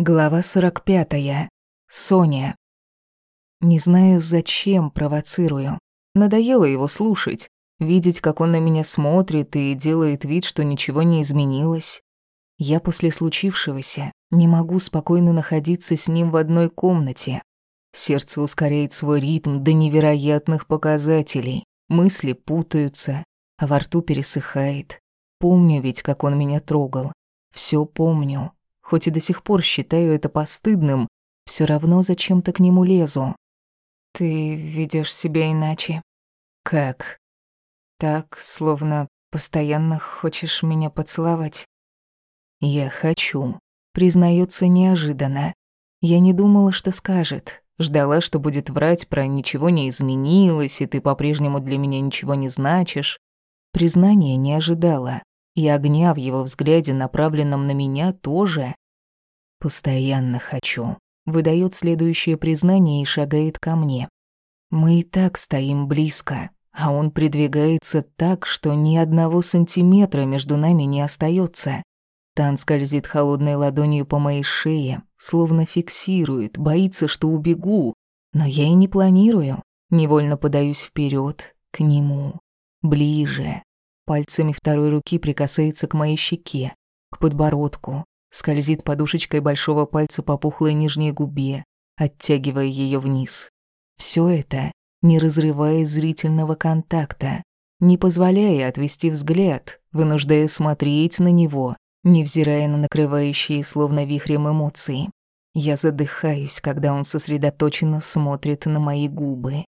Глава 45. Соня. Не знаю, зачем провоцирую. Надоело его слушать, видеть, как он на меня смотрит и делает вид, что ничего не изменилось. Я после случившегося не могу спокойно находиться с ним в одной комнате. Сердце ускоряет свой ритм до невероятных показателей. Мысли путаются, а во рту пересыхает. Помню ведь, как он меня трогал. Все помню. Хоть и до сих пор считаю это постыдным, все равно зачем-то к нему лезу. Ты ведешь себя иначе. Как? Так, словно постоянно хочешь меня поцеловать. Я хочу. Признается неожиданно. Я не думала, что скажет. Ждала, что будет врать про «ничего не изменилось», и ты по-прежнему для меня ничего не значишь. Признания не ожидала. И огня в его взгляде, направленном на меня, тоже. «Постоянно хочу», — выдает следующее признание и шагает ко мне. Мы и так стоим близко, а он придвигается так, что ни одного сантиметра между нами не остается. Тан скользит холодной ладонью по моей шее, словно фиксирует, боится, что убегу. Но я и не планирую. Невольно подаюсь вперед к нему, ближе. Пальцами второй руки прикасается к моей щеке, к подбородку, скользит подушечкой большого пальца по пухлой нижней губе, оттягивая ее вниз. Все это, не разрывая зрительного контакта, не позволяя отвести взгляд, вынуждая смотреть на него, невзирая на накрывающие словно вихрем эмоции. Я задыхаюсь, когда он сосредоточенно смотрит на мои губы.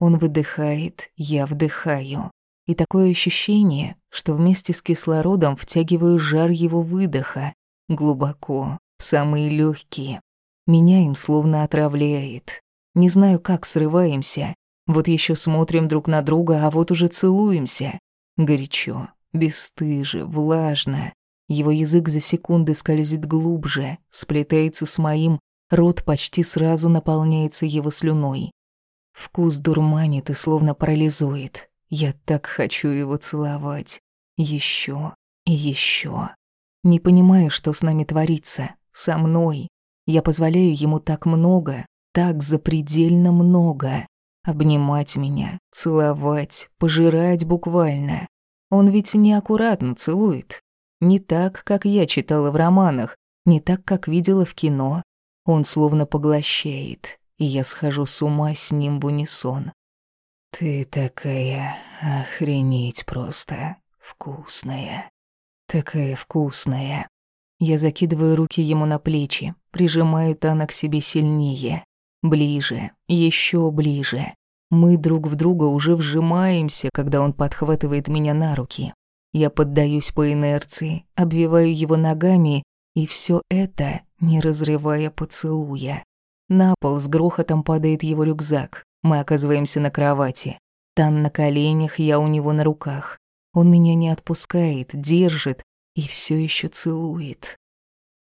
Он выдыхает, я вдыхаю. И такое ощущение, что вместе с кислородом втягиваю жар его выдоха, глубоко, в самые легкие. Меня им словно отравляет. Не знаю, как срываемся. Вот еще смотрим друг на друга, а вот уже целуемся. Горячо, бесстыже, влажно. Его язык за секунды скользит глубже, сплетается с моим, рот почти сразу наполняется его слюной. Вкус дурманит и словно парализует. Я так хочу его целовать. Еще и еще. Не понимаю, что с нами творится. Со мной. Я позволяю ему так много, так запредельно много. Обнимать меня, целовать, пожирать буквально. Он ведь неаккуратно целует. Не так, как я читала в романах, не так, как видела в кино. Он словно поглощает, и я схожу с ума с ним в унисон. Ты такая охренеть просто вкусная. Такая вкусная. Я закидываю руки ему на плечи, прижимаю Тана к себе сильнее. Ближе, еще ближе. Мы друг в друга уже вжимаемся, когда он подхватывает меня на руки. Я поддаюсь по инерции, обвиваю его ногами, и все это, не разрывая поцелуя. На пол с грохотом падает его рюкзак. Мы оказываемся на кровати. Тан на коленях, я у него на руках. Он меня не отпускает, держит и все еще целует.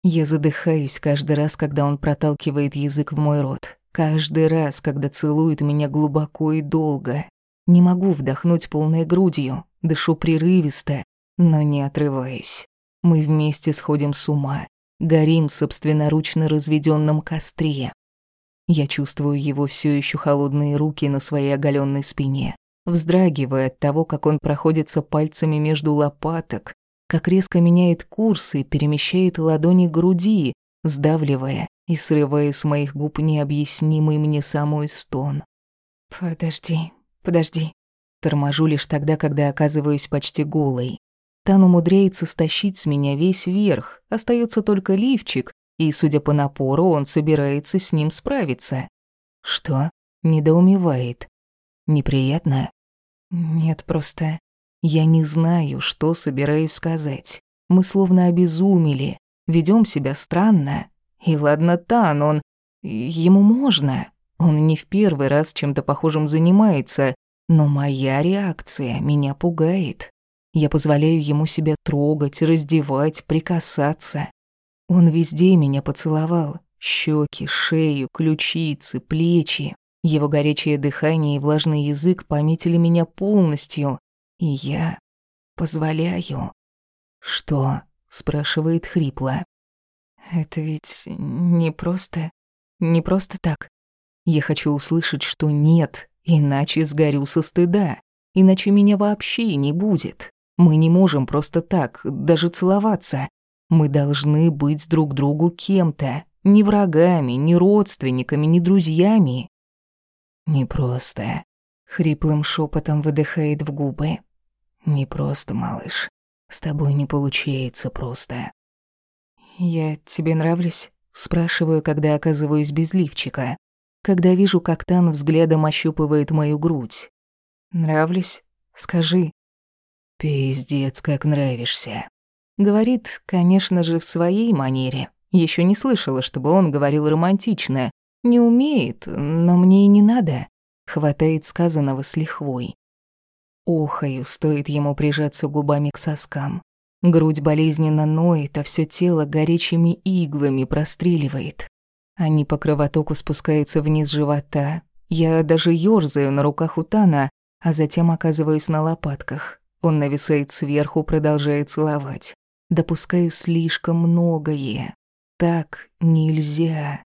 Я задыхаюсь каждый раз, когда он проталкивает язык в мой рот. Каждый раз, когда целует меня глубоко и долго. Не могу вдохнуть полной грудью, дышу прерывисто, но не отрываюсь. Мы вместе сходим с ума, горим в собственноручно разведенном костре. Я чувствую его все еще холодные руки на своей оголенной спине, вздрагивая от того, как он проходится пальцами между лопаток, как резко меняет курс и перемещает ладони к груди, сдавливая и срывая с моих губ необъяснимый мне самой стон. «Подожди, подожди». Торможу лишь тогда, когда оказываюсь почти голой. Тан умудряется стащить с меня весь верх, остается только лифчик, и, судя по напору, он собирается с ним справиться. Что? Недоумевает. Неприятно? Нет, просто... Я не знаю, что собираюсь сказать. Мы словно обезумели, ведем себя странно. И ладно, Тан, он... Ему можно. Он не в первый раз чем-то похожим занимается, но моя реакция меня пугает. Я позволяю ему себя трогать, раздевать, прикасаться. Он везде меня поцеловал. Щеки, шею, ключицы, плечи. Его горячее дыхание и влажный язык пометили меня полностью. И я позволяю. «Что?» — спрашивает хрипло. Это ведь не просто... Не просто так. Я хочу услышать, что нет, иначе сгорю со стыда. Иначе меня вообще не будет. Мы не можем просто так, даже целоваться. Мы должны быть друг другу кем-то. Не врагами, не родственниками, не друзьями. Не просто. Хриплым шепотом выдыхает в губы. Не просто, малыш. С тобой не получается просто. Я тебе нравлюсь? Спрашиваю, когда оказываюсь без лифчика. Когда вижу, как Тан взглядом ощупывает мою грудь. Нравлюсь? Скажи. Пиздец, как нравишься. Говорит, конечно же, в своей манере. Еще не слышала, чтобы он говорил романтично. Не умеет, но мне и не надо. Хватает сказанного с лихвой. Охаю, стоит ему прижаться губами к соскам. Грудь болезненно ноет, а все тело горячими иглами простреливает. Они по кровотоку спускаются вниз живота. Я даже ёрзаю на руках у Тана, а затем оказываюсь на лопатках. Он нависает сверху, продолжает целовать. Допускаю слишком многое. Так нельзя.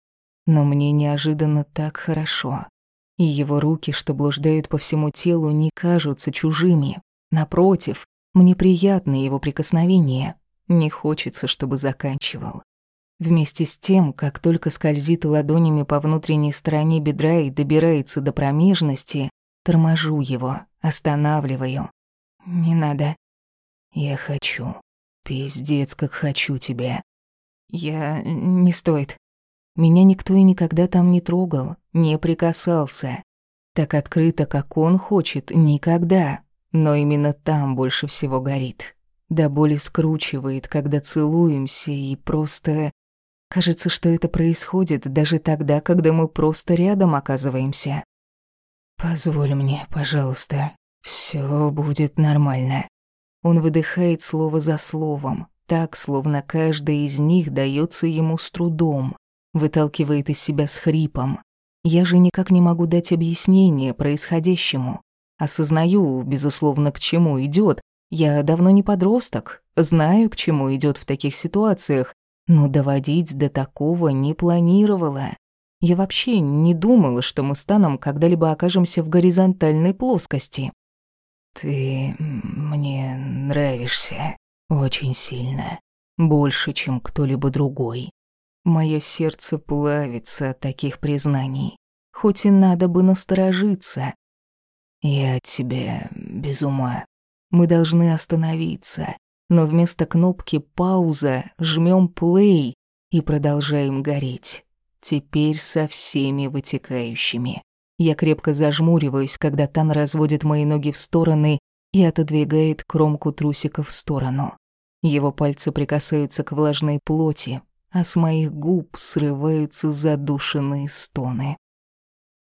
Но мне неожиданно так хорошо. И его руки, что блуждают по всему телу, не кажутся чужими. Напротив, мне приятно его прикосновение. Не хочется, чтобы заканчивал. Вместе с тем, как только скользит ладонями по внутренней стороне бедра и добирается до промежности, торможу его, останавливаю. «Не надо». «Я хочу. Пиздец, как хочу тебя». «Я... не стоит. Меня никто и никогда там не трогал, не прикасался. Так открыто, как он хочет, никогда. Но именно там больше всего горит. До боли скручивает, когда целуемся, и просто... Кажется, что это происходит даже тогда, когда мы просто рядом оказываемся. «Позволь мне, пожалуйста. Все будет нормально». Он выдыхает слово за словом, так, словно каждое из них дается ему с трудом выталкивает из себя с хрипом. Я же никак не могу дать объяснение происходящему. Осознаю, безусловно, к чему идет. Я давно не подросток, знаю, к чему идет в таких ситуациях, но доводить до такого не планировала. Я вообще не думала, что мы с Таном когда-либо окажемся в горизонтальной плоскости. «Ты мне нравишься очень сильно, больше, чем кто-либо другой», Моё сердце плавится от таких признаний. Хоть и надо бы насторожиться. Я от тебя без ума. Мы должны остановиться. Но вместо кнопки «пауза» жмём «плей» и продолжаем гореть. Теперь со всеми вытекающими. Я крепко зажмуриваюсь, когда Тан разводит мои ноги в стороны и отодвигает кромку трусика в сторону. Его пальцы прикасаются к влажной плоти, а с моих губ срываются задушенные стоны.